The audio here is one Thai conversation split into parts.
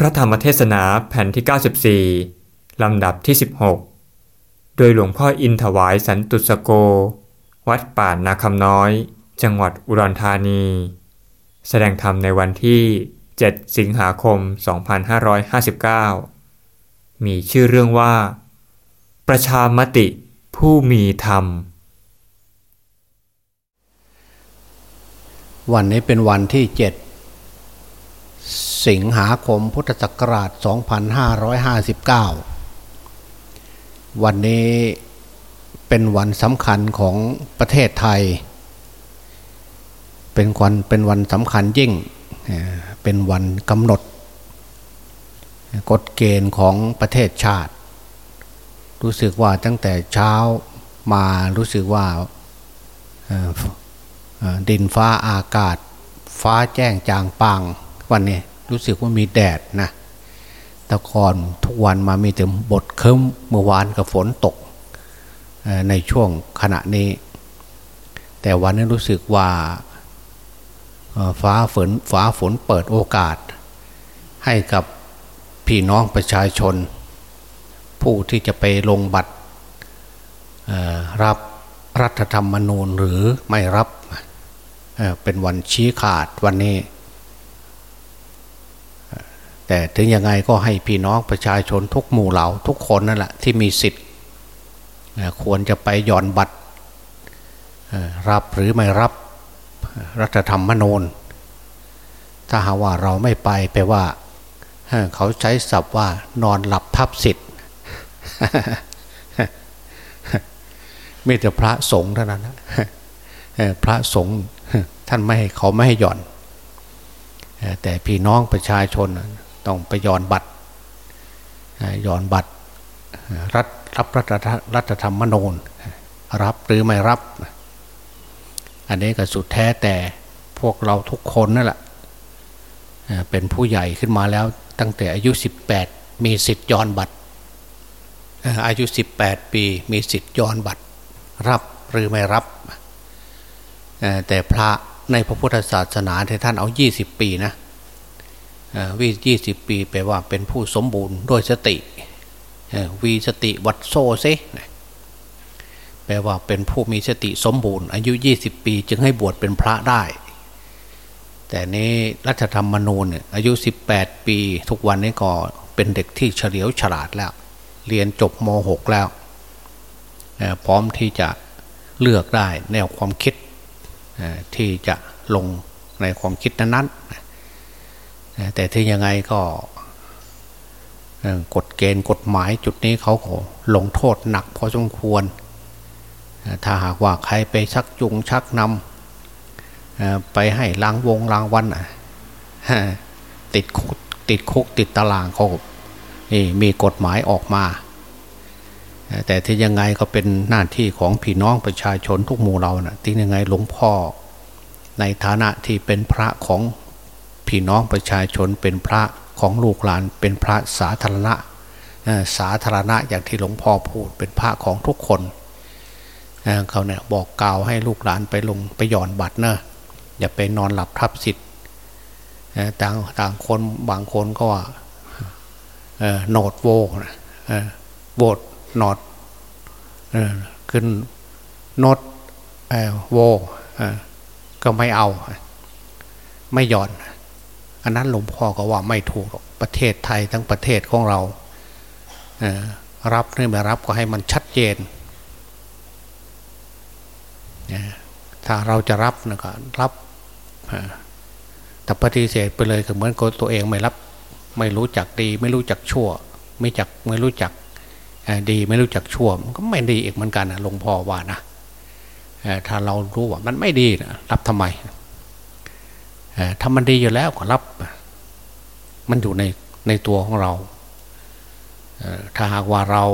พระธรรมเทศนาแผ่นที่ 94 ลำดับที่ 16 โดยหลวงพ่ออินถวายสันตุสโก วัดป่านนาคำน้อย จังหวัดอุดรธานี แสดงธรรมในวันที่ 7 สิงหาคม 2559 มีชื่อเรื่องว่า ประชามติผู้มีธรรม วันนี้เป็นวันที่เจ็ด สิงหาคมพุทธศักราช 2559 วันนี้เป็นวันสำคัญของประเทศไทย เป็นวันเป็นวันสำคัญยิ่ง เป็นวันกำหนด กฎเกณฑ์ของประเทศชาติ รู้สึกว่าตั้งแต่เช้ามารู้สึกว่าดินฟ้าอากาศ ฟ้าแจ้งจางปาง วันนี้รู้สึกว่ามีแดดนะแต่ก่อนทุกวันมามีแต่บทเคิมเมื่อวานกับฝนตกในช่วงขณะนี้ แต่วันนี้รู้สึกว่าฟ้าฝนฟ้าฝนเปิดโอกาส ให้กับพี่น้องประชาชน ผู้ที่จะไปลงบัตรรับรัฐธรรมนูญหรือไม่รับเป็นวันชี้ขาดวันนี้ แต่ถึงยังไงก็ให้พี่น้องประชาชนทุกหมู่เหล่าทุกคนนั่นแหละที่มีสิทธิ์ควรจะไปย่อนบัตรรับหรือไม่รับรัฐธรรมนูญถ้าหาว่าเราไม่ไปแปลว่าเขาใช้ศัพท์ว่านอนหลับทับสิทธิ์มีแต่พระสงฆ์เท่านั้นพระสงฆ์ท่านไม่ให้เขาไม่ให้หย่อน แต่พี่น้องประชาชน ต้องไปย่อนบัตรย่อนบัตรรัฐรับรัฐรัฐธรรมนูญรับหรือไม่รับ อันนี้ก็สุดแท้แต่พวกเราทุกคนนั่นแหละเป็นผู้ใหญ่ขึ้นมาแล้วตั้งแต่อายุ 18 มีสิทธิ์ย้อนบัตร อายุ 18 ปีมีสิทธิ์ย้อนบัตร รับหรือไม่รับ แต่พระในพระพุทธศาสนาท่านเอา 20 ปีนะ วิยี่สิบปีแปลว่าเป็นผู้สมบูรณ์ด้วยสติวีสติวัดโซเซแปลว่าเป็นผู้มีสติสมบูรณ์ อายุ 20 ปี จึงให้บวชเป็นพระได้ แต่นี้รัฐธรรมนูญอายุ 18 ปี ทุกวันนี้ก็เป็นเด็กที่เฉลียวฉลาดแล้ว เรียนจบม .6 แล้ว พร้อมที่จะเลือกได้แนวความคิดที่จะลงในความคิดนั้นๆ แต่ถึงยังไงก็กฎเกณฑ์กฎหมายจุดนี้เขาก็ลงโทษหนักพอสมควร ถ้าหากว่าใครไปชักจุงชักนำไปให้ล้างวงล้างวันติดคุกติดคุกติดตารางเขานี่มีกฎหมายออกมา แต่ที่ยังไงก็เป็นหน้าที่ของพี่น้องประชาชนทุกหมู่เรานะ่ะที่ยังไงหลวงพ่อในฐานะที่เป็นพระของ พี่น้องประชาชนเป็นพระของลูกหลานเป็นพระสาธารณะสาธารณะอย่างที่หลวงพ่อพูดเป็นพระของทุกคนเขาเนี่ยบอกกล่าวให้ลูกหลานไปลงไปหย่อนบัตรเนอะอย่าไปนอนหลับทับสิทธิ์ต่างต่างคนบางคนก็ว่าโนดโวโวดนดขึ้นโนดโวก็ไม่เอา ไม่หย่อน อันนั้นหลวงพ่อก็ว่าไม่ถูกประเทศไทยทั้งประเทศของเรารับหรือไม่รับก็ให้มันชัดเจน ถ้าเราจะรับนะก็รับแต่ปฏิเสธไปเลยก็เหมือนกับตัวเองไม่รับ ไม่รู้จักดี ไม่รู้จักชั่ว ไม่จักไม่รู้จักดีไม่รู้จักชั่วมันก็ไม่ดีอีกเหมือนกันนะหลวงพ่อว่านะถ้าเรารู้ว่ามันไม่ดีนะรับทำไม ถ้ามันดีอยู่แล้วก็รับ มันอยู่ในในตัวของเรา ถ้าหากว่าเรา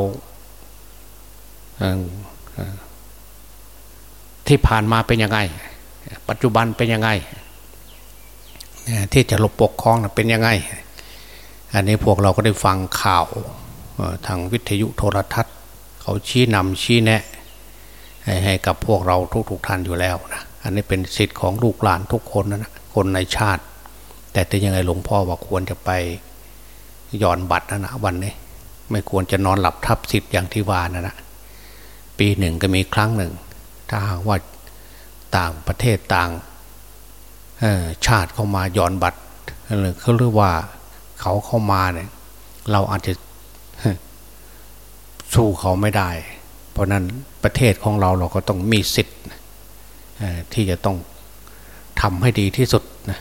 ที่ผ่านมาเป็นยังไง ปัจจุบันเป็นยังไง ที่จะหลบปกครองเป็นยังไง อันนี้พวกเราก็ได้ฟังข่าวทางวิทยุโทรทัศน์ เขาชี้นำชี้แนะให้กับพวกเราทุกๆท่านอยู่แล้วนะอันนี้เป็นสิทธิ์ของลูกหลานทุกคนนะ คนในชาติ แต่แต่ยังไงหลวงพ่อว่าควรจะไปย่อนบัตรนะนะวันนี้ไม่ควรจะนอนหลับทับสิทธิ์อย่างที่ว่านะนะปีหนึ่งก็มีครั้งหนึ่ง ถ้าหากว่าต่างประเทศต่างชาติเข้ามาย่อนบัตรหรือเขาเรียกว่าเขาเข้ามาเนี่ย เราอาจจะสู้เขาไม่ได้ เพราะนั้นประเทศของเราเราก็ต้องมีสิทธิ์ที่จะต้อง ทำให้ดีที่สุดนะ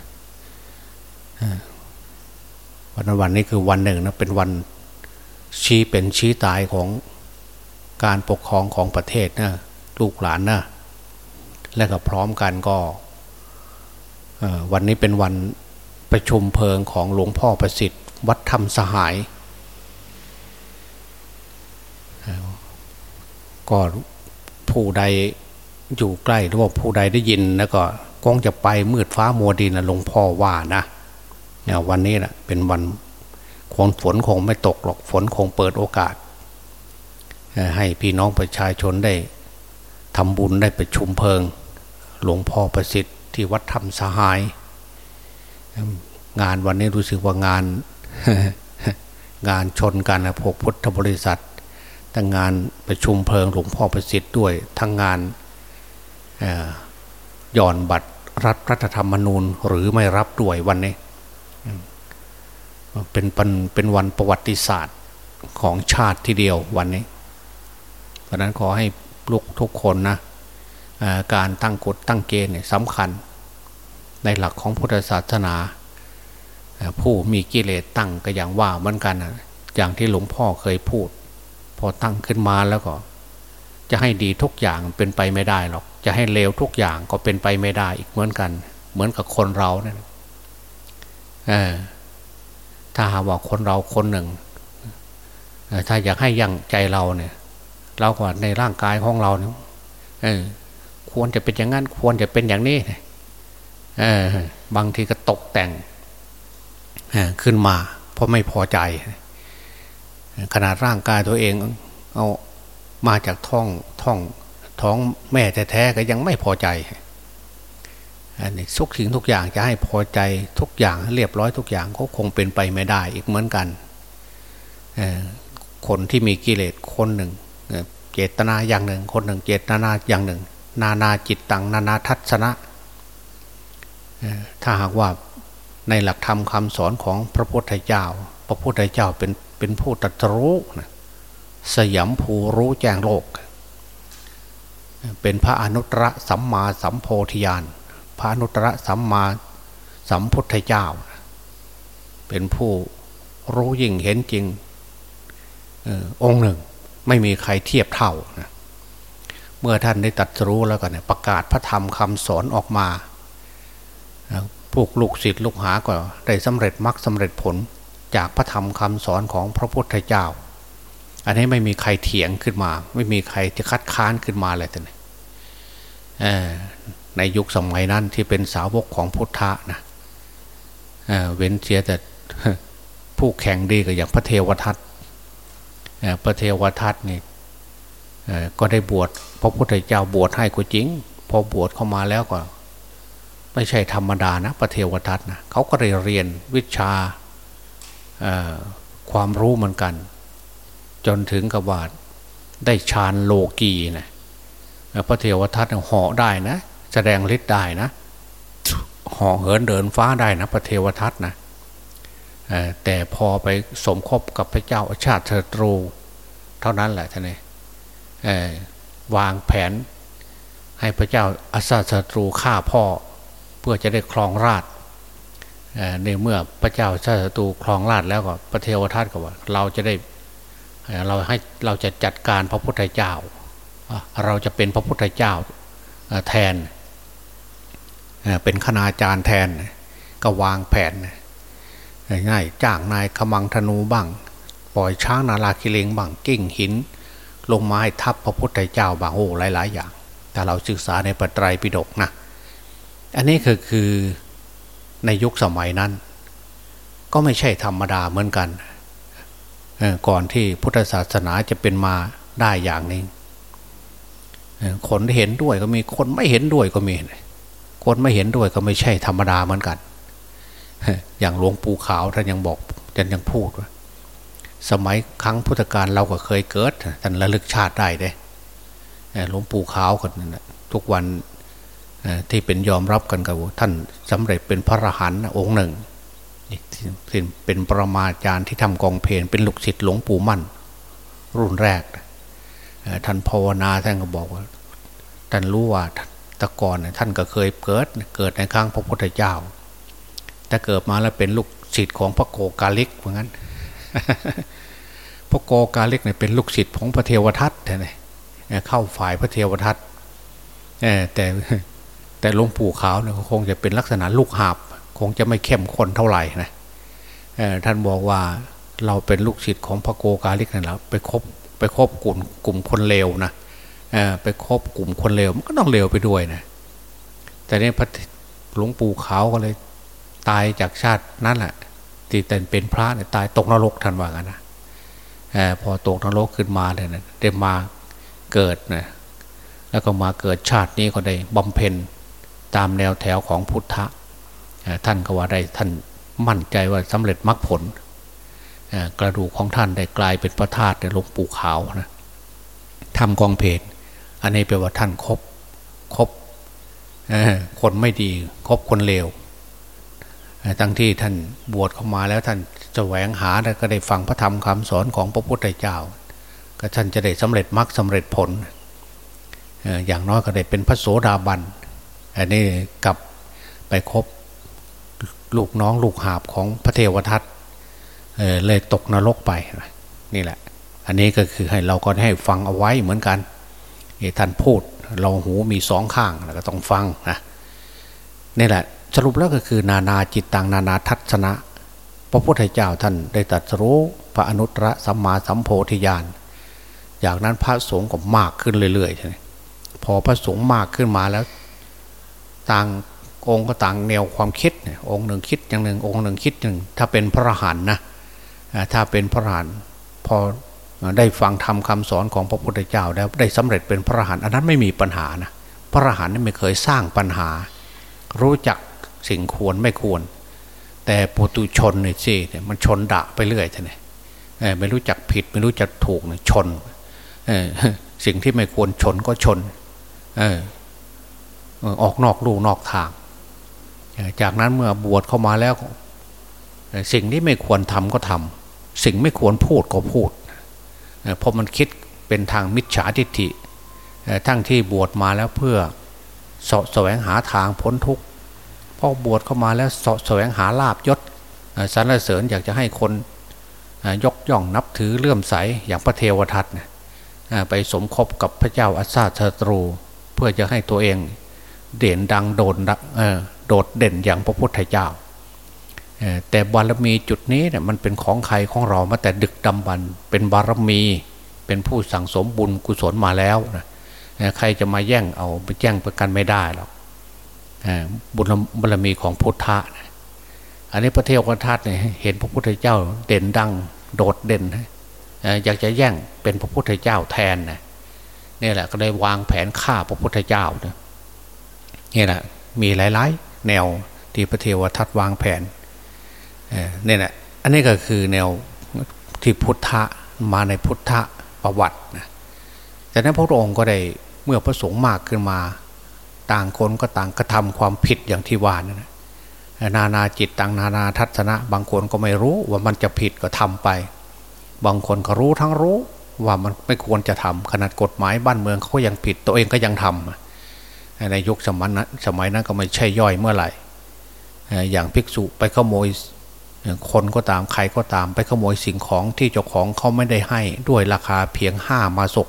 วันวันนี้คือวันหนึ่งนะเป็นวันชี้เป็นชี้ตายของการปกครองของประเทศนะลูกหลานนะและก็พร้อมกันก็วันนี้เป็นวันประชุมเพลิงของหลวงพ่อประสิทธิ์ วัดธรรมสหาย ก็ผู้ใดอยู่ใกล้หรือว่าผู้ใดได้ยินแล้วก็ กองจะไปมืดฟ้ามัวดินนะหลวงพ่อว่านะเนี่ยวันนี้นะเป็นวันคงฝนคงไม่ตกหรอกฝนคงเปิดโอกาส ให้พี่น้องประชาชนได้ทำบุญได้ประชุมเพลิง หลวงพ่อประสิทธิ์ที่วัดธรรมสหาย งานวันนี้รู้สึกว่างานงานชนกันนะพวกพุทธบริษัททั้งงานประชุมเพลิงหลวงพ่อประสิทธิ์ด้วยทั้งงานย่อนบัตร รัฐรัฐธรรมนูญหรือไม่รับด้วยวันนี้เป็นเป็นวันประวัติศาสตร์ของชาติทีเดียววันนี้เพราะนั้นขอให้ลูกทุกคนนะการตั้งกฎตั้งเกณฑ์เนี่ยสำคัญ ในหลักของพุทธศาสนา ผู้มีกิเลสตั้งก็อย่างว่าเหมือนกันอย่างที่หลวงพ่อเคยพูด พอตั้งขึ้นมาแล้วก็ จะให้ดีทุกอย่างเป็นไปไม่ได้หรอก จะให้เลวทุกอย่างก็เป็นไปไม่ได้อีกเหมือนกัน เหมือนกับคนเราเนี่ยถ้าหาว่าคนเราคนหนึ่งถ้าอยากให้ยั่งใจเราเนี่ย เราก็ในร่างกายของเราเนี่ยควรจะเป็นอย่างนั้นควรจะเป็นอย่างนี้บางทีก็ตกแต่งขึ้นมา เพราะไม่พอใจ ขนาดร่างกายตัวเอง เอามาจากท้องท้อง ท้องแม่แท้ๆก็ยังไม่พอใจอันนี้ทุกสิ่งทุกอย่างจะให้พอใจทุกอย่างเรียบร้อยทุกอย่างก็คงเป็นไปไม่ได้อีกเหมือนกัน คนที่มีกิเลสคนหนึ่งเจตนาอย่างหนึ่ง คนหนึ่งเจตนาอย่างหนึ่ง นานาจิตตังนานาทัศนะถ้าหากว่าในหลักธรรมคำสอนของพระพุทธเจ้า พระพุทธเจ้าเป็นเป็นผู้ตรัสรู้สยามภูรู้แจ้งโลก เป็นพระอนุตตรสัมมาสัมโพธิญาณ พระอนุตตรสัมมาสัมพุทธเจ้า เป็นผู้รู้ยิ่งเห็นจริงองค์หนึ่งไม่มีใครเทียบเท่านะเมื่อท่านได้ตัดรู้แล้วก็เนี่ยประกาศพระธรรมคำสอนออกมาพวกลูกศิษย์ลูกหาก็ได้สำเร็จมรรคสาเร็จผลจากพระธรรมคำสอนของพระพุทธเจ้า อันนี้ไม่มีใครเถียงขึ้นมา ไม่มีใครจะคัดค้านขึ้นมาเลยแต่เนี่ยในยุคสมัยนั้นที่เป็นสาวกของพุทธะนะเเว้นเสียแต่ผู้แข่งดีกับอย่างพระเทวทัตพระเทวทัตนี่ก็ได้บวชพระพุทธเจ้าบวชให้ก็จริง พอบวชเข้ามาแล้วก็ ไม่ใช่ธรรมดานะพระเทวทัตนะเขาก็เรียนเรียนวิชาความรู้เหมือนกัน จนถึงกับว่าได้ฌานโลกีนะพระเทวทัตเหาะได้นะ แสดงฤทธิ์ได้นะห่อเหินเดินฟ้าได้นะ พระเทวทัตนะแต่พอไปสมคบกับพระเจ้าอาชาติเธอตรู เท่านั้นแหละท่านนี่วางแผน ให้พระเจ้าอาชาติเธอตรูฆ่าพ่อ เพื่อจะได้ครองราชในเมื่อพระเจ้าชาติศัตรูครองราชแล้วก็พระเทวทัตก็ว่า เราจะได้ เราให้เราจะจัดการพระพุทธเจ้า เราจะเป็นพระพุทธเจ้าแทน เป็นคณาจารย์แทนก็วางแผน ง่ายจ้างนายขมังธนูบ้าง ปล่อยช้างนาลาคิเลงบ้างกิ้งหิน ลงมาให้ทับพระพุทธเจ้าบางโอ้หลาย ๆ อย่าง แต่เราศึกษาในปไตรปิฎกนะอันนี้คือคือในยุคสมัยนั้น ก็ไม่ใช่ธรรมดาเหมือนกัน ก่อนที่พุทธศาสนาจะเป็นมาได้อย่างนี้คนที่เห็นด้วยก็มีคนไม่เห็นด้วยก็มี คนไม่เห็นด้วยก็ไม่ใช่ธรรมดาเหมือนกัน อย่างหลวงปู่ขาวท่านยังบอกท่านยังพูดว่าสมัยครั้งพุทธกาลเราก็เคยเกิดท่านระลึกชาติได้เด้หลวงปู่ขาวกันนทุกวันที่เป็นยอมรับกันกับท่านสำเร็จเป็นพระอรหันต์องค์หนึ่ง เป็นประมาจารย์ที่ทำกองเพลนเป็นลูกศิษย์หลวงปู่มั่น รุ่นแรกท่านภาวนาท่านก็บอกว่าท่านรู้ว่าตะกอนท่านก็เคยเกิดเกิดในครั้งพระพุทธเจ้า แต่เกิดมาแล้วเป็นลูกศิษย์ของพระโกกาลิกเหมือนกันพระโกกาลิกเนี่ยเป็นลูกศิษย์ของพระเทวทัตเนี่ยเข้าฝ่ายพระเทวทัตแต่แต่หลวงปู่ขาวเนี่ยคงจะเป็นลักษณะลูกหาบ คงจะไม่เข้มข้นเท่าไหร่นะท่านบอกว่าเราเป็นลูกศิษย์ของพระโกกาลิกนั่นแหละไปคบไปคบกลุ่มกลุ่มคนเลวนะไปคบกลุ่มคนเลวมันก็ต้องเลวไปด้วยนะแต่เนี่ยพระหลวงปู่ขาวก็เลยตายจากชาตินั้นแหละที่แต่เป็นพระเนี่ยตายตกนรกทันว่ากันนะพอตกนรกขึ้นมาเลยนะได้มาเกิดนะแล้วก็มาเกิดชาตินี้ก็ได้บำเพ็ญตามแนวแถวของพุทธะ ท่านก็ว่าได้ท่านมั่นใจว่าสำเร็จมรรคผลกระดูกของท่านได้กลายเป็นพระธาตุในหลวงปู่ขาวนะทำกองเพลอันนี้แปลว่าท่านครบครบคนไม่ดีครบคนเลวทั้งที่ท่านบวชเข้ามาแล้วท่านจะแหวงหาแล้วก็ได้ฟังพระธรรมคำสอนของพระพุทธเจ้า ก็ท่านจะได้สำเร็จมรรคสาเร็จผล อย่างน้อยก็ได้เป็นพระโสดาบัน อันนี้กลับไปคบ ลูกน้องลูกหาบของพระเทวทัตเลยตกนรกไปนี่แหละ อันนี้ก็คือให้เราก็ให้ฟังเอาไว้เหมือนกันท่านพูดเราหูมีสองข้างแล้วก็ต้องฟังนะนี่แหละ สรุปแล้วก็คือนานาจิตตังนานาทัศนะ พระพุทธเจ้าท่านได้ตรัสรู้พระอนุตตรสัมมาสัมโพธิญาณจากนั้นพระสงฆ์ก็มากขึ้นเรื่อยๆใช่ไหมพอพระสงฆ์มากขึ้นมาแล้ว ต่าง องค์ก็ต่างแนวความคิด องค์หนึ่งคิดอย่างหนึ่ง องค์หนึ่งคิดอย่างถ้าเป็นพระหันนะถ้าเป็นพระหันพอได้ฟังทำคำสอนของพระพุทธเจ้าแล้วได้สำเร็จเป็นพระหันอันนั้นไม่มีปัญหานะพระหันไม่เคยสร้างปัญหา รู้จักสิ่งควรไม่ควร แต่ปุตุชนเนี่ยสิมันชนดะไปเรื่อยใช่ไหมไม่รู้จักผิด ไม่รู้จักถูกเนี่ยชนสิ่งที่ไม่ควรชนก็ชนออกนอกลูนอกทาง จากนั้นเมื่อบวชเข้ามาแล้ว สิ่งที่ไม่ควรทำก็ทำสิ่งไม่ควรพูดก็พูดเพราะมันคิดเป็นทางมิจฉาทิฏฐิทั้งที่บวชมาแล้วเพื่อสแสวงหาทางพ้นทุกข์พอบวชเข้ามาแล้วสแสวงหาลาบยศสรรเสริญอยากจะให้คนยกย่องนับถือเลื่อมใสอย่างพระเทวทัตไปสมคบกับพระเจ้าอาซาชตรู เพื่อจะให้ตัวเองเด่นดังโดด โดดเด่นอย่างพระพุทธเจ้าแต่บารมีจุดนี้เนี่ยมันเป็นของใครของเรามาแต่ดึกดำบรรเป็นบารมี เป็นผู้สั่งสมบุญกุศลมาแล้วนะใครจะมาแย่งเอาไปแย่งประกันไม่ได้หรอกบุญบารมีของพุทธะอันนี้พระเทวทัตเนี่ยเห็นพระพุทธเจ้าเด่นดัง โดดเด่นอยากจะแย่งเป็นพระพุทธเจ้าแทนนะนี่แหละก็ได้วางแผนฆ่าพระพุทธเจ้านะนี่แหละมีหลาย ๆ แนวที่พระเทวทัตวางแผนเนี่ยนะอันนี้ก็คือแนวที่พุทธะมาในพุทธประวัตินะจากนั้นพระองค์ก็ได้เมื่อพระสงฆ์มากขึ้นมา ต่างคนก็ต่างกระทำความผิดอย่างที่ว่านะนานาจิตต่างนานาทัศนะ บางคนก็ไม่รู้ว่ามันจะผิดก็ทำไป บางคนก็รู้ทั้งรู้ว่ามันไม่ควรจะทำขนาดกฎหมายบ้านเมืองเขาก็ยังผิดตัวเองก็ยังทำ ในยุคสมัยนั้นสมัยนั้นก็ไม่ใช่ย่อยเมื่อไหร่ อย่างภิกษุไปขโมยคนก็ตามใครก็ตามไปขโมยสิ่งของที่เจ้าของเขาไม่ได้ให้ด้วยราคาเพียงห้ามาศก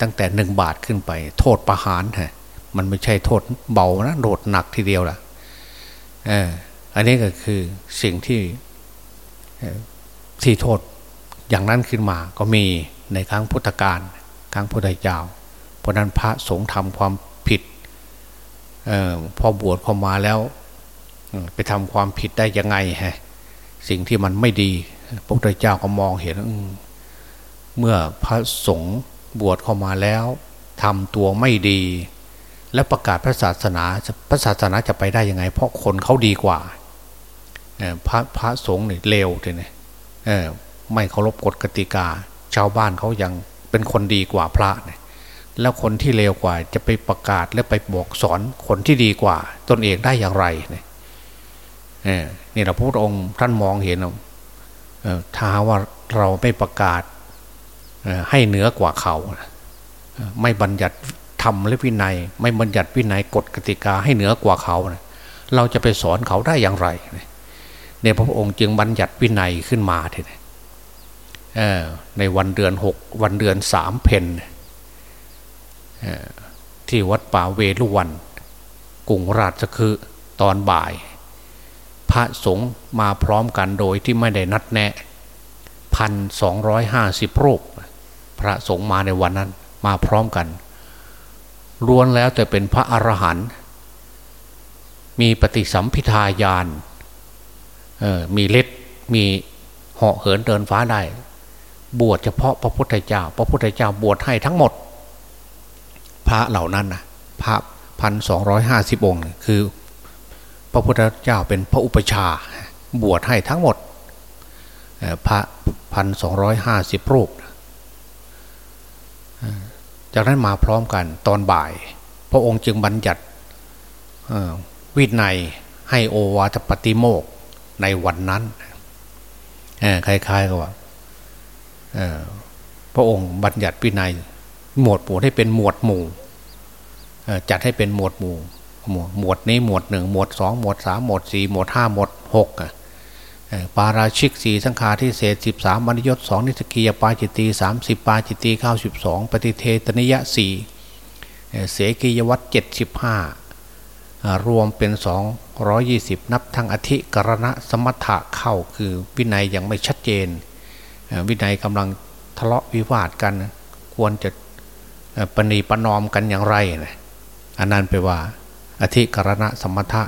ตั้งแต่หนึ่งบาทขึ้นไป โทษประหารฮะมันไม่ใช่โทษเบานะโดดหนักทีเดียวล่ะอันนี้ก็คือสิ่งที่ที่โทษอย่างนั้นขึ้นมาก็มีในครั้งพุทธกาลครั้งพุทธเจ้าเพราะนั้นพระสงฆ์ทำความ ผิดอพอบวชเข้ามาแล้ว ไปทำความผิดได้ยังไงฮะสิ่งที่มันไม่ดี พระพุทธเจ้าก็มองเห็นเมื่อพระสงฆ์บวชเข้ามาแล้วทำตัวไม่ดี และประกาศพระศาสนาพระศาสนาจะไปได้ยังไง เพราะคนเขาดีกว่าพระพระสงฆ์เนี่ยเลวเลยนี่ไม่เคารพกฎกติกา ชาวบ้านเขายังเป็นคนดีกว่าพระเนี่ย แล้วคนที่เลวกว่า จะไปประกาศและไปบอกสอนคนที่ดีกว่า ตนเองได้อย่างไรเนี่ยนี่เราพระองค์ท่านมองเห็นถ้าว่าเราไม่ประกาศให้เหนือกว่าเขาไม่บัญญัติธรรมและวินัย ไม่บัญญัติวินัยกฎกติกาให้เหนือกว่าเขาเราจะไปสอนเขาได้อย่างไรเนี่ยพระองค์จึงบัญญัติวินัยขึ้นมาทีนี้ในวันเดือนหกวันเดือนสามเพน ที่วัดป่าเวลุวันกรุงราชคือตอนบ่าย พระสงฆ์มาพร้อมกันโดยที่ไม่ได้นัดแนะพันสองร้อยห้าสิบรูป พระสงฆ์มาในวันนั้นมาพร้อมกันล้วนแล้วแต่เป็นพระอรหันต์มีปฏิสัมพิทายานมีเล็ดมีเหาะเหินเดินฟ้าได้ บวชเฉพาะพระพุทธเจ้า พระพุทธเจ้าบวชให้ทั้งหมด ระเหล่านั้นนะพระพันสองร้อยห้าสิบองค์ คือ พระพุทธเจ้าเป็นพระอุปชาบวชให้ทั้งหมดพระพันสองร้อยห้าสิบรูป จากนั้นมาพร้อมกันตอนบ่าย พระองค์จึงบัญญัติวินัยให้โอวาทปฏิโมกในวันนั้นคล้ายๆกับว่าพระองค์บัญญัติวินัย หมวดหมู่ให้เป็นหมวดหมู่ จัดให้เป็นหมวดหมู่ หมวดนี้หมวดหนึ่งหมวดสองหมวดสามหมวดสี่หมวดห้าหมวดหกปาราชิกสี่สังฆาทิเศษสิบสามมณิยศสองนิสกียปาจิตีสามสิบปาจิตีเก้าสิบสองปฏิเทตนิยะสี่เสกียวัตเจ็ดสิบห้ารวมเป็นสองร้อยี่สิบนับทั้งอธิกรณะสมถะเข้าคือวินัยยังไม่ชัดเจน วินัยกำลังทะเลาะวิวาทกัน ควรจะปณีปนอมกันอย่างไรนะ อันนั้นไปว่า อธิกรณะสมถะ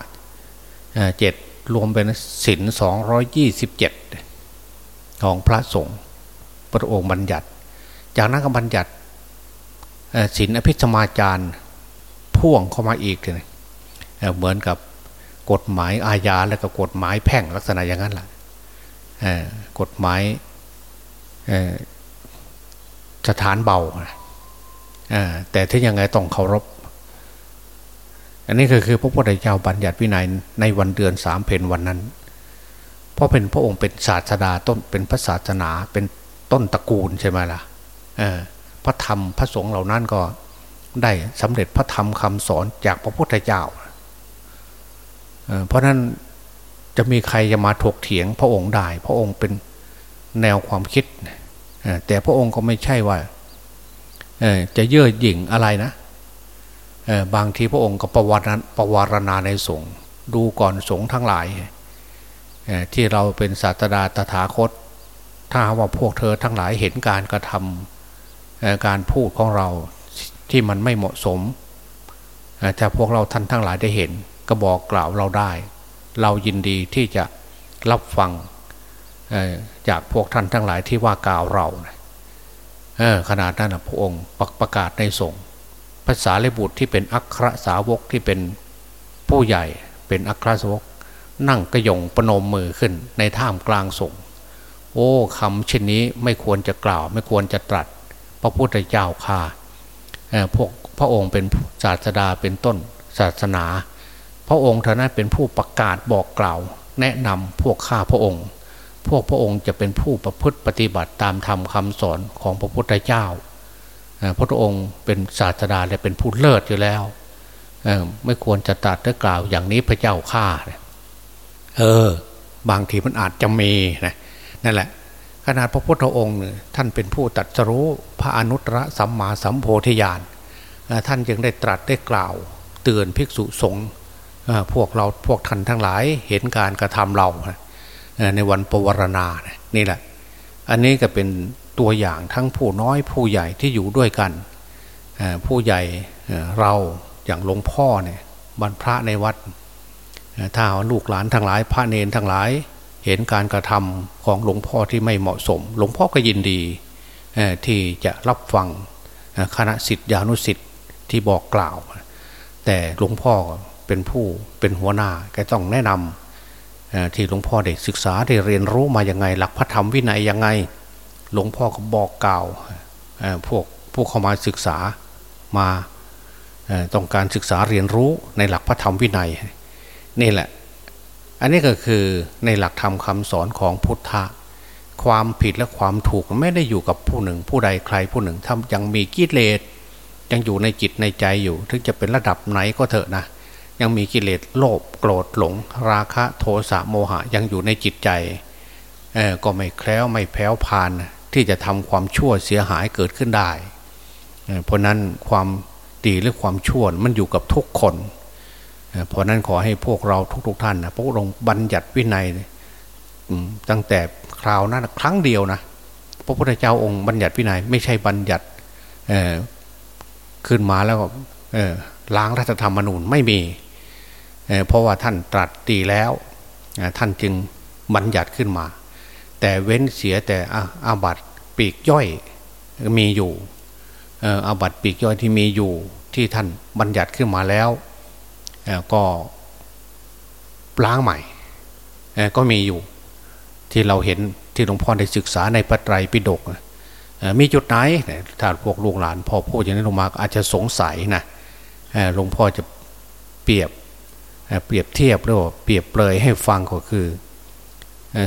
เจ็ดรวมเป็นศินสองร้อยยี่สิบเจ็ดของพระสงฆ์พระองค์บัญญัติ จากนั้นก็บัญญัติศินอภิสมาจาร์พ่วงเข้ามาอีกเลยเหมือนกับกฎหมายอาญาแล้วก็กฎหมายแพ่งลักษณะอย่างนั้นแหละกฎหมายสถานเบาแต่ถ้ายังไงต้องเคารพ อันนี้ก็คือพระพุทธเจ้าบัญญัติวินัยในวันเดือนสามเพนวันนั้น เพราะเป็นพระองค์เป็นศาสดาต้นเป็นพระศาสนาเป็นต้นตระกูลใช่ไหมล่ะพระธรรมพระสงฆ์เหล่านั้นก็ได้สำเร็จพระธรรมคำสอนจากพระพุทธเจ้า เพราะนั้นจะมีใครจะมาถกเถียงพระองค์ได้ พระองค์เป็นแนวความคิด แต่พระองค์ก็ไม่ใช่ว่าจะเย่อหยิ่งอะไรนะ บางทีพระองค์ก็ประวัติประวารณาในสงฆ์ดูก่อนสงฆ์ทั้งหลาย ที่เราเป็นศาสดาตถาคต ถ้าว่าพวกเธอทั้งหลายเห็นการกระทำการพูดของเราที่มันไม่เหมาะสมถ้าพวกเราท่านทั้งหลายได้เห็น ก็บอกกล่าวเราได้ เรายินดีที่จะรับฟังจากพวกท่านทั้งหลายที่ว่ากล่าวเราขนาดนั้นพระองค์ประกาศในสงฆ์ ภาษาเลบุตรที่เป็นอัครสาวกที่เป็นผู้ใหญ่เป็นอัครสาวก นั่งกระยงประนมมือขึ้นในท่ามกลางสงฆ์โอ้คำเช่นนี้ไม่ควรจะกล่าว ไม่ควรจะตรัส พระพุทธเจ้าค่าพวกพระองค์เป็นศาสดาเป็นต้นศาสนา พระองค์เท่านั้นเป็นผู้ประกาศบอกกล่าว แนะนำพวกข้าพระองค์ พวกพระองค์จะเป็นผู้ประพฤติปฏิบัติตามธรรมคำสอนของพระพุทธเจ้า พระองค์เป็นศาสดาและเป็นผู้เลิศอยู่แล้วไม่ควรจะตัดหรือกล่าวอย่างนี้พระเจ้าข้าเออ บางทีมันอาจจะมีนะนั่นแหละ ขนาดพระพุทธองค์ท่านเป็นผู้ตัดสรู้พระอนุตตรสัมมาสัมโพธิญาณท่านจึงได้ตรัสได้กล่าว เตือนภิกษุสงฆ์พวกเราพวกท่านทั้งหลายเห็นการกระทำเราในวันปวารณา นี่แหละ อันนี้ก็เป็น ตัวอย่างทั้งผู้น้อยผู้ใหญ่ที่อยู่ด้วยกัน ผู้ใหญ่เราอย่างหลวงพ่อเนี่ยบรรพระในวัดถ้าลูกหลานทั้งหลาย พระเนนทั้งหลาย เห็นการกระทำของหลวงพ่อที่ไม่เหมาะสม หลวงพ่อก็ยินดีที่จะรับฟังคณะสิทธิานุสิทธิ์ที่บอกกล่าว แต่หลวงพ่อเป็นผู้เป็นหัวหน้าก็ต้องแนะนที่หลวงพ่อได้ศึกษาได้เรียนรู้มาอย่างไง หลักพระธรรมวินัยยังไง หลวงพ่อก็บอกกล่าวพวกผู้เข้ามาศึกษามาต้องการศึกษาเรียนรู้ในหลักพระธรรมวินัยนี่แหละ อันนี้ก็คือในหลักธรรมคาสอนของพุทธะความผิดและความถูกไม่ได้อยู่กับผู้หนึ่ง ผู้ใดใครผู้หนึ่งถ้ายังมีกิเลสยังอยู่ในจิตในใจอยู่ ถึงจะเป็นระดับไหนก็เถอะนะ ยังมีกิเลสโลภโกรธหลง ราคะโทสะโมหะยังอยู่ในจิตใจก็ไม่แคล้วไม่แพ้วพาน ที่จะทำความชั่วเสียหายเกิดขึ้นได้ เพราะนั้นความดีหรือความชั่วมันอยู่กับทุกคน เพราะนั้นขอให้พวกเราทุกๆทท่านนะพระองค์บัญญัติวินัยตั้งแต่คราวนั้นครั้งเดียวนะพระพุทธเจ้าองค์บัญญัติวินัยไม่ใช่บัญญัติขึ้นมาแล้วล้างรัฐธรรมนูญไม่มีเพราะว่าท่านตรัสตีแล้วท่านจึงบัญญัติขึ้นมา แต่เว้นเสียแต่อาบัตปีกย่อยมีอยู่อาบัตปีกย่อยที่มีอยู่ที่ท่านบัญญัติขึ้นมาแล้วก็ล้างใหม่ก็มีอยู่ที่เราเห็นที่หลวงพ่อได้ศึกษาในพระไตรปิฎกมีจุดไหนถ้าพวกลูกหลานพ่อพูดอย่างนี้ลงมาอาจจะสงสัยนะหลวงพ่อจะเปรียบเปรียบเทียบหรือว่าเปรียบเปรยให้ฟังก็คือ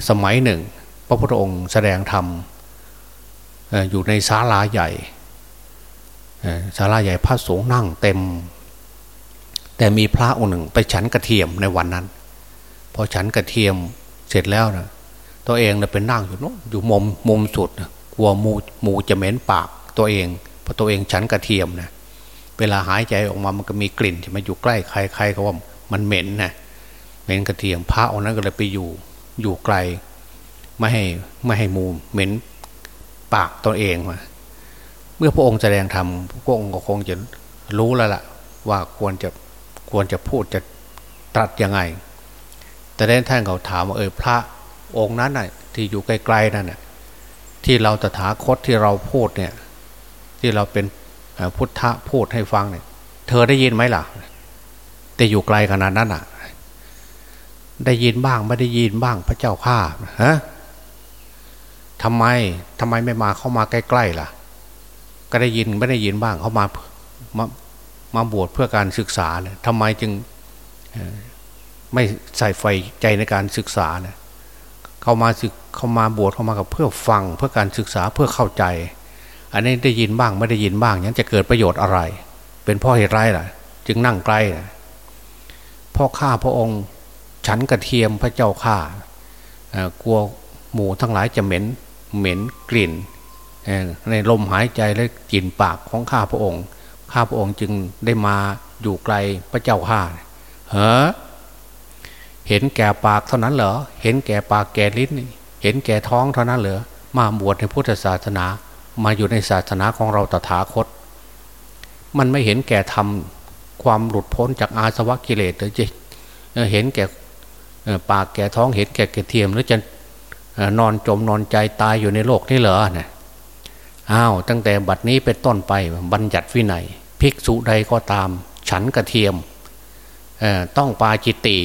สมัยหนึ่ง พระพุทธองค์แสดงธรรมอยู่ในศาลาใหญ่ศาลาใหญ่พระสงฆ์นั่งเต็ม แต่มีพระองค์หนึ่งไปฉันกระเทียมในวันนั้นพอฉันกระเทียมเสร็จแล้วนะตัวเองเนะเป็นนั่งอยู่โน้อยู่มุมมุมสุดกลัวมูมูจะเหม็นปากตัวเองเพราะตัวเองฉันกระเทียมนะเวลาหายใจออกมามันก็มีกลิ่นจะมาอยู่ใกล้ใครใครก็ว่ามันเหม็นนะเหม็นกระเทียมพระองค์นั้นก็เลยไปอยู่อยู่ไกล ไม่ให้ไม่ให้มูเหม็นปากตัวเองมาเมื่อพระองค์แสดงธรรมพระองค์ก็คงจะรู้แล้วล่ะ ว่าควรจะควรจะพูดจะตรัสยังไง แต่ได้ท่านเขาถามว่าเออพระองค์นั้นน่ะที่อยู่ไกลๆนั่นน่ะที่เราตถาคตที่เราพูดเนี่ย ที่เราเป็นพุทธะพูดให้ฟังเนี่ย เธอได้ยินไหมล่ะ แต่อยู่ไกลขนาดนั้นอะ ได้ยินบ้างไม่ได้ยินบ้างพระเจ้าข้าฮะ ทำไมทำไมไม่มาเข้ามาใกล้ๆล่ะ ก็ได้ยินไม่ได้ยินบ้างเขามามามาบวชเพื่อการศึกษาเนี่ยทำไมจึงไม่ใส่ไฟใจในการศึกษาเนี่ยเขามาศึกเขามาบวชเขามากับเพื่อฟังเพื่อการศึกษาเพื่อเข้าใจ อันนี้ได้ยินบ้างไม่ได้ยินบ้างยังจะเกิดประโยชน์อะไร เป็นพ่อเหตุไรล่ะ จึงนั่งใกล้พ่อข้าพระองค์ฉันกระเทียมพระเจ้าข้ากลัวหมูทั้งหลายจะเหม็น เหม็นกลิ่น ในลมหายใจและกลิ่นปากของข้าพระองค์ ข้าพระองค์จึงได้มาอยู่ไกลพระเจ้าข้าเฮ้อเห็นแก่ปากเท่านั้นเหรอ เห็นแก่ปากแก่ลิ้น เห็นแก่ท้องเท่านั้นเหรอ มาบวชในพุทธศาสนา มาอยู่ในศาสนาของเราตถาคต มันไม่เห็นแก่ทำความหลุดพ้นจากอาสวะกิเลสหรือจะเห็นแก่ปากแก่ท้อง เห็นแก่แก่เทียมหรือจะ นอนจมนอนใจตายอยู่ในโลกนี่เหรอเนี่ยอ้าวตั้งแต่บัดนี้เป็นต้นไปบัญญัติวินัยภิกษุใดก็ตาม ฉันกระเทียมต้องปาจิตตี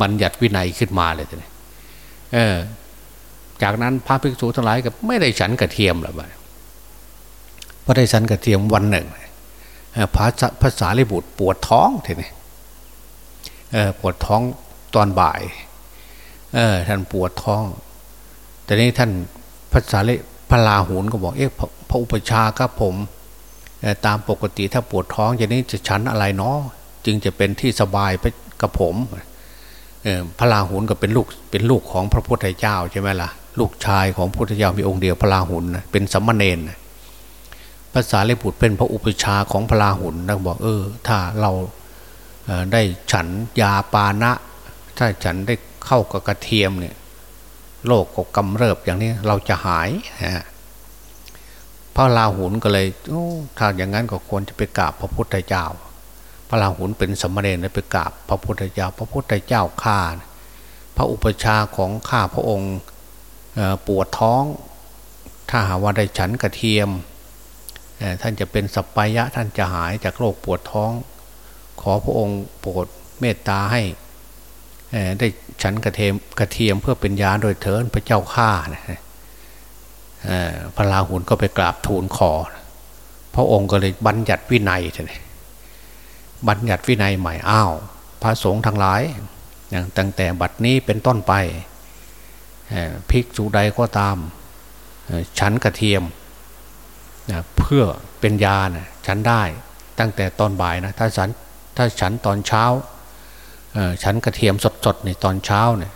บัญญัติวินัยขึ้นมาเลยทีนี้จากนั้นพระภิกษุทั้งหลายก็ไม่ได้ฉันกระเทียมหรอกพระได้ฉันกระเทียมวันหนึ่งพระภาษาลิบุตรปวดท้องทีนี้ปวดท้องตอนบ่าย เออ ท่านปวดท้อง แต่นี้ท่านภาษาลิพระลาหุนก็บอกเอ๊ะพระอุปชาครับผมตามปกติถ้าปวดท้องอย่างนี้จะฉันอะไรเนาะจึงจะเป็นที่สบายไปกับผมพระราหุลก็เป็นลูกเป็นลูกของพระพุทธเจ้าใช่ไหมล่ะ ลูกชายของพระพุทธเจ้ามีองค์เดียวพระราหุลเป็นสัมมาเนนภาษาเลบุตรเป็นพระอุปชาของพระราหุลนะบอกเออ ถ้าเราได้ฉันยาปานะ ถ้าฉันได้ เข้ากับกระเทียมเนี่ยโรคก็กำเริบอย่างนี้เราจะหายนะพระราหุลก็เลยถ้าอย่างนั้นก็ควรจะไปกราบพระพุทธเจ้า พระราหุลเป็นสมณเณรไปกราบพระพุทธเจ้า พระพุทธเจ้าข้าพระอุปชาของข้าพระองค์ปวดท้อง ถ้าหาว่าได้ฉันกระเทียม ท่านจะเป็นสัปปายะท่านจะหายจากโรคปวดท้อง ขอพระองค์โปรดเมตตาให้ ได้ฉันกระเทียมกระเทียมเพื่อเป็นยาโดยเถินพระเจ้าข้านะพระราหุลก็ไปกราบทูลขอ พระองค์ก็เลยบัญญัติวินัยเลยบัญญัติวินัยใหม่อ้าว พระสงฆ์ทั้งหลายตั้งแต่บัดนี้เป็นต้นไปภิกษุใดก็ตามฉันกระเทียมเพื่อเป็นยานะฉันได้ตั้งแต่ตอนบ่ายนะถ้าฉันถ้าฉันตอนเช้า ฉันกระเทียมสดๆในตอนเช้าเนี่ย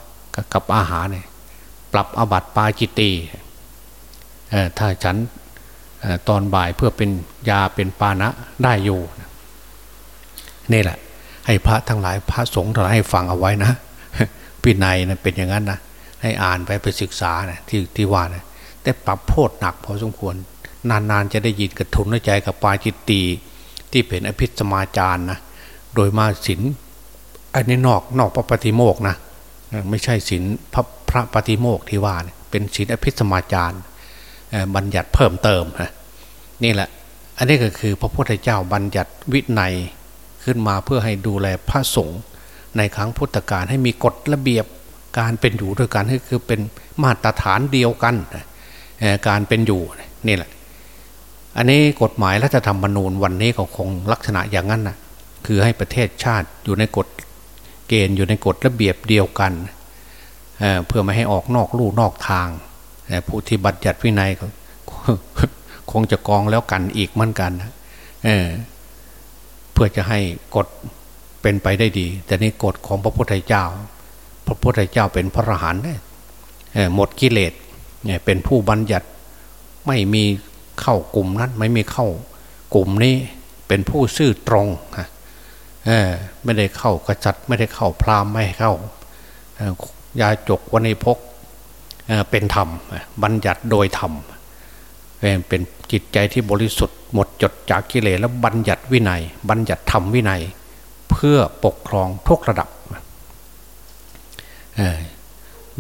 กับอาหารเนี่ยปรับอบัตปาจิตตีถ้าฉันตอนบ่ายเพื่อเป็นยาเป็นปานะได้อยู่นี่แหละ ให้พระทั้งหลายพระสงฆ์ทั้งหลายให้ฟังเอาไว้นะปีนัยนะเป็นอย่างนั้นนะให้อ่านไปไปศึกษานะที่ที่ว่านะแต่ปรับโทษหนักพอสมควร นานๆจะได้ยินกระทุนใจกับปาจิตตีที่เป็นอภิสมาจารนะโดยมาศิน อันนี้นอกนอกพระปฏิโมกนะไม่ใช่ศินพระพระปฏิโมกที่ว่าเป็นศินอภิสมาจารบัญญัติเพิ่มเติมนะนี่แหละ อันนี้ก็คือพระพุทธเจ้าบัญญัติวินัยขึ้นมาเพื่อให้ดูแลพระสงฆ์ในครั้งพุทธกาลให้มีกฎระเบียบการเป็นอยู่ด้วยกันคือเป็นมาตรฐานเดียวกันการเป็นอยู่นี่แหละ อันนี้กฎหมายรัฐธรรมนูญวันนี้ก็คงลักษณะอย่างนั้นนะคือให้ประเทศชาติอยู่ในกฎ เกณฑ์อยู่ในกฎระเบียบเดียวกันเเพื่อไม่ให้ออกนอกลู่นอกทางผู้ที่บัญญัติวินัยคงจะกองแล้วกันอีกเหมือนกันเเพื่อจะให้กฎเป็นไปได้ดี แต่นี่กฎของพระพุทธเจ้า พระพุทธเจ้าเป็นพระอรหันต์หมดกิเลสเป็นผู้บัญญัติไม่มีเข้ากลุ่มนั้น ไม่มีเข้ากลุ่มนี้เป็นผู้ซื่อตรง ไม่ได้เข้ากระจัดไม่ได้เข้าพรามไม่เข้ายาจกวันนี้พกเป็นธรรมบัญญัติโดยธรรมเป็นจิตใจที่บริสุทธิ์หมดจดจากกิเลสแล้วบัญญัติวินัย บัญญัติธรรมวินัย เพื่อปกครองทุกระดับ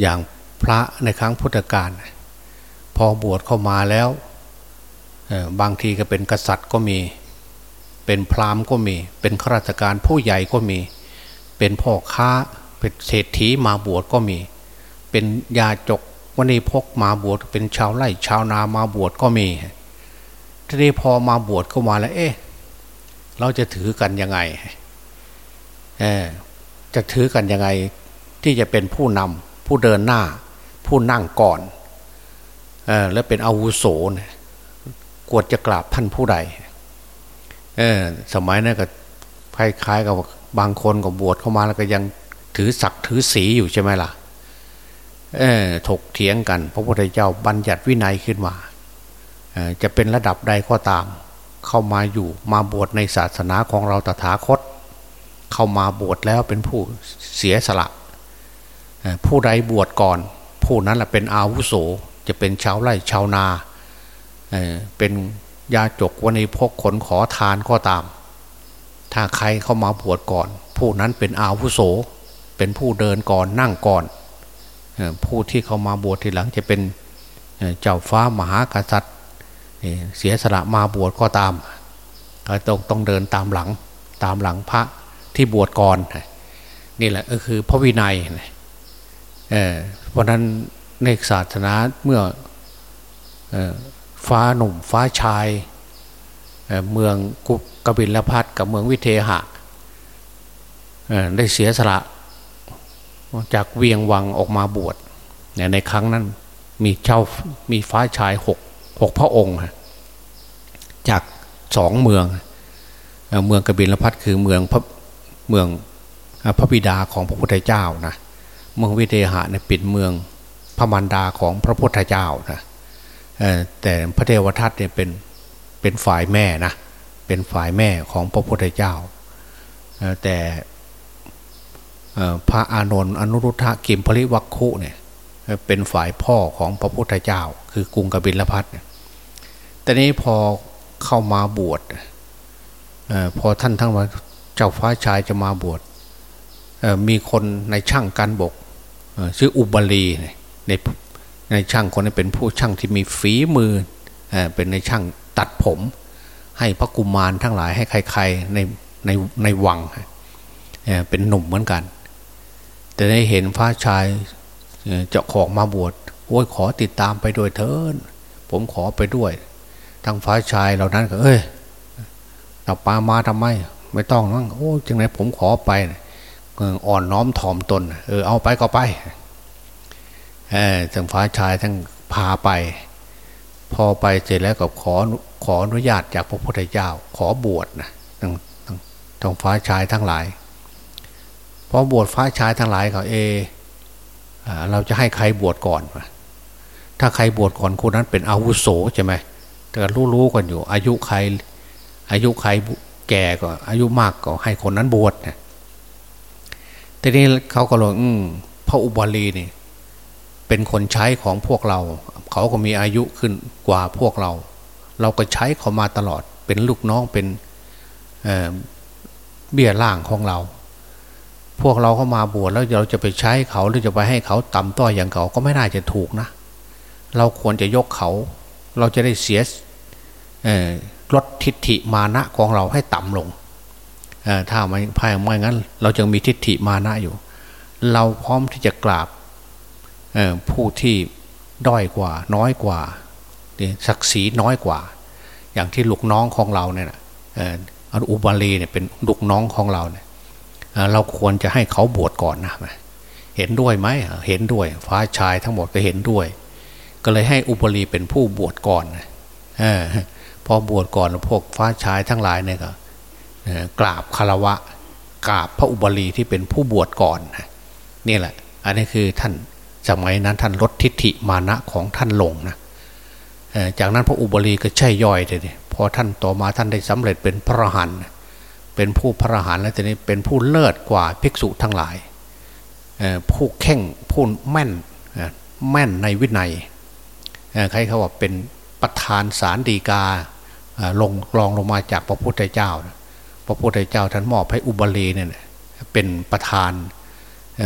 อย่างพระในครั้งพุทธกาลพอบวชเข้ามาแล้วบางทีก็เป็นกษัตริย์ก็มี เป็นพราหมณ์ก็มี เป็นข้าราชการผู้ใหญ่ก็มี เป็นพ่อค้าเป็นเศรษฐีมาบวชก็มี เป็นยาจกวันนี้พกมาบวชเป็นชาวไร่ชาวนามาบวชก็มี ทีนี้พอมาบวชเข้ามาแล้ว เอ๊ะเราจะถือกันยังไงเออจะถือกันยังไงที่จะเป็นผู้นำผู้เดินหน้า ผู้นั่งก่อนเออแล้วเป็นอาวุโสเนี่ยกวดจะกราบท่านผู้ใด เออสมัยนั้นก็คล้ายๆกับบางคนก็บวชเข้ามาแล้วก็ยังถือศักดิ์ถือสีอยู่ใช่ไหมล่ะเออถกเถียงกัน พระพุทธเจ้าบัญญัติวินัยขึ้นมาจะเป็นระดับใดก็ตาม เข้ามาอยู่มาบวชในศาสนาของเราตถาคต เข้ามาบวชแล้วเป็นผู้เสียสละผู้ใดบวชก่อน ผู้นั้นแหละเป็นอาวุโสจะเป็นชาวไร่ชาวนาเป็น ยาจกวันนี้พกขนขอทานก็ตาม ถ้าใครเข้ามาบวชก่อน ผู้นั้นเป็นอาวุโส เป็นผู้เดินก่อนนั่งก่อน ผู้ที่เข้ามาบวชทีหลังจะเป็นเจ้าฟ้ามหากษัตริย์เสียสละมาบวชก็ตามต้องต้องเดินตามหลังตามหลังพระที่บวชก่อน นี่แหละก็คือพระวินัยเเพราะนั้นในศาสนาเมื่อ ฟ้าหนุ่มฟ้าชาย เมืองกุกบิลพัทกับเมืองวิเทหะได้เสียสละจากเวียงวังออกมาบวชในครั้งนั้นมีเจ้ามีฟ้าชายหกหกพระองค์ จากสองเมือง เมืองกบิลพัทคือเมืองพระเมืองพระบิดาของพระพุทธเจ้านะเมืองวิเทหะเนี่ยปิดเมืองพระมารดาของพระพุทธเจ้านะ แต่พระเทวทัตเนี่ยเป็นเป็นฝ่ายแม่นะเป็นฝ่ายแม่ของพระพุทธเจ้า แต่พระอานนท์อนุรุทธะกิมพลิวัคคุเนี่ยเป็นฝ่ายพ่อของพระพุทธเจ้า คือกรุงกบิลพัทเนี่ยแต่นี้พอเข้ามาบวชพอท่านทั้งว่าเจ้าฟ้าชายจะมาบวชมีคนในช่างการบกชื่ออุบาลีใน ในช่างคนนี้เป็นผู้ช่างที่มีฝีมือเป็นในช่างตัดผม ให้พระกุมารทั้งหลายให้ใครๆในในในวังเป็นหนุ่มเหมือนกัน แต่ได้เห็นพระชายเจ้าของมาบวชโอ้ยขอติดตามไปด้วยเถินผมขอไปด้วยทั้งฟ้าชายเหล่านั้นก็ เอ้ยเราปามาทำไม ไม่ต้องนั่งโอ้จังไหนผมขอไปอ่อนน้อมถ่อมตน เออเอาไปก็ไปเทั้งฟ้าชายทั้งพาไป พอไปเสร็จแล้วก็ขอขออนุญาตจากพระพุทธเจ้า ขอบวชนะทั้งทั้งฟ้าชายทั้งหลายพอบวชฟ้าชายทั้งหลายเขาเอเราจะให้ใครบวชก่อนถ้าใครบวชก่อนคนนั้นเป็นอาวุโสใช่ไหมแต่รู้ๆกันอยู่ อายุใคร อายุใครแก่ก็อายุมากก็ให้คนนั้นบวชนะทีนี้เขาก็เลยพระอุบาลีนี่ เป็นคนใช้ของพวกเรา เขาก็มีอายุขึ้นกว่าพวกเรา เราก็ใช้เขามาตลอด เป็นลูกน้องเป็นเเบี้ยล่างของเรา พวกเราเข้ามาบวชแล้วเราจะไปใช้เขาหรือจะไปให้เขาต่ำต้อยอย่างเขาก็ไม่น่าจะถูกนะ เราควรจะยกเขา เราจะได้เสียลดทิฏฐิมานะของเราให้ต่ำลงถ้าไม่พายไม่งั้น เราจะมีทิฏฐิมานะอยู่ เราพร้อมที่จะกราบ ผู้ที่ด้อยกว่า น้อยกว่าศักดิ์ศรีน้อยกว่า อย่างที่ลูกน้องของเราเนี่ยอันอุบาลีเนี่ยเป็นลูกน้องของเราเนี่ยเราควรจะให้เขาบวชก่อนนะเห็นด้วยไหมเห็นด้วย ฟ้าชายทั้งหมดก็เห็นด้วย ก็เลยให้อุบาลีเป็นผู้บวชก่อนอพอบวชก่อนพวกฟ้าชายทั้งหลายเนี่ยก็กราบคารวะกราบพระอุบาลีที่เป็นผู้บวชก่อนนี่แหละ อันนี้คือท่าน สมัยนั้นท่านลดทิฏฐิมานะของท่านลงนะจากนั้นพระอุบลีก็ใช่ย่อยเลยพอท่านต่อมาท่านได้สำเร็จเป็นพระหันเป็นผู้พระหันแล้วทีนี้เป็นผู้เลิศกว่าภิกษุทั้งหลายผู้แข่งผู้แม่นแม่นในวินัยใครเขาว่าเป็นประธานสารดีกาลงรองลงมาจากพระพุทธเจ้า พระพุทธเจ้าท่านมอบให้อุบลีเนี่ยเป็นประธาน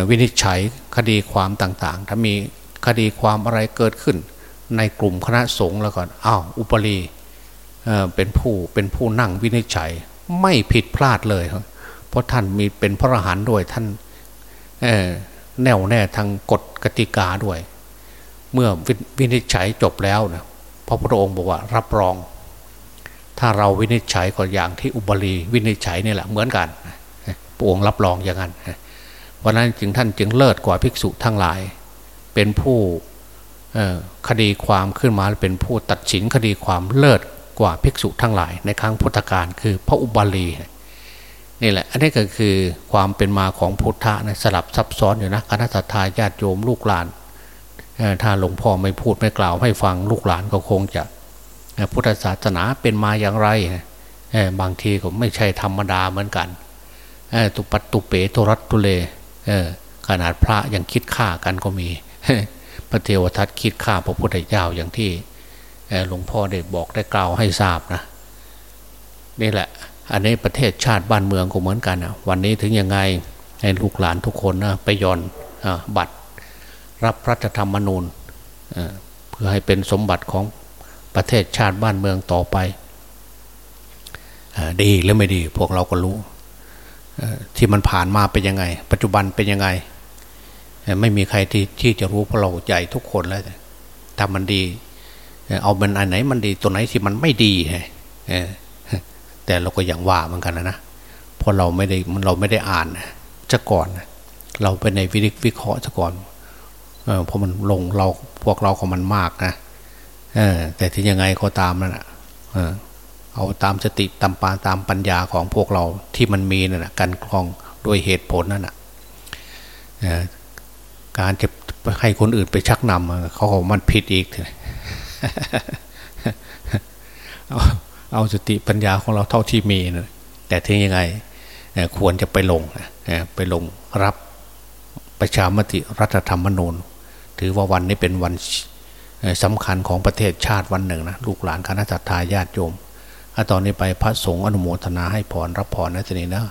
วินิจฉัยคดีความต่างๆ ถ้ามีคดีความอะไรเกิดขึ้น ในกลุ่มคณะสงฆ์แล้วก่อนอ้าวอุบลีเป็นผู้เป็นผู้นั่งวินิจฉัยไม่ผิดพลาดเลยเพราะท่านมีเป็นพระอรหันต์ด้วยท่านแน่วแน่ทางกฎกติกาด้วย เมื่อวินิจฉัยจบแล้วนะพระพุทธองค์บอกว่ารับรอง ถ้าเราวินิจฉัยก็อย่างที่อุบลีวินิจฉัยนี่แหละเหมือนกันพระองค์รับรองอย่างนั้น วันนั้นจึงท่านจึงเลิศกว่าภิกษุทั้งหลาย เป็นผู้คดีความขึ้นมาเป็นผู้ตัดสินคดีความเลิศกว่าภิกษุทั้งหลาย ในครั้งพุทธกาลคือพระอุบาลีนี่แหละ อันนี้ก็คือความเป็นมาของพุทธะนะสลับซับซ้อนอยู่นะคณะทาญาติโยมลูกหลานถ้าหลวงพ่อไม่พูดไม่กล่าวให้ฟังลูกหลานก็คงจะพุทธศาสนาเป็นมาอย่างไรบางทีก็ไม่ใช่ธรรมดาเหมือนกันตุปัตตุเปโทรัตตุเล ขนาดพระยังคิดฆ่ากันก็มี พระเทวทัตคิดฆ่าพระพุทธเจ้าอย่างที่หลวงพ่อได้บอกได้กล่าวให้ทราบนะนี่แหละ อันนี้ประเทศชาติบ้านเมืองก็เหมือนกันนะวันนี้ถึงยังไงให้ลูกหลานทุกคนนะไปย่อนบัตร รับรัฐธรรมนูญเพื่อให้เป็นสมบัติของประเทศชาติบ้านเมืองต่อไป ดีหรือไม่ดีพวกเราก็รู้ ที่มันผ่านมาเป็นยังไง ปัจจุบันเป็นยังไง ไม่มีใครที่ที่จะรู้เพราะเราใจทุกคนแล้วถ้ามันดี เอาเป็นอันไหนมันดีตัวไหนที่มันไม่ดีแต่เราก็อย่างว่าเหมือนกันนะนะเพราะเราไม่ได้เราไม่ได้อ่านจะก่อน เราไปในวิเคราะห์จะก่อนเพราะมันลงเราพวกเราของมันมากนะแต่ที่ยังไงก็ตามนั่นแหะ เอาตามสติตามปาตามปัญญาของพวกเราที่มันมีนั่นแหะการคลองด้วยเหตุผลนั่นแหะการจะให้คนอื่นไปชักนำเขาบอกมันผิดอีกเอาเอาสติปัญญาของเราเท่าที่มีนะแต่ถึงยังไงควรจะไปลงไปลงรับประชามติรัฐธรรมนูญ ถือว่าวันนี้เป็นวันสำคัญของประเทศชาติวันหนึ่งนะลูกหลานคณะทาญาติโยม ตอนนี้ไปพระสงฆ์อนุโมทนาให้พรรับพรนะทีนี้นะ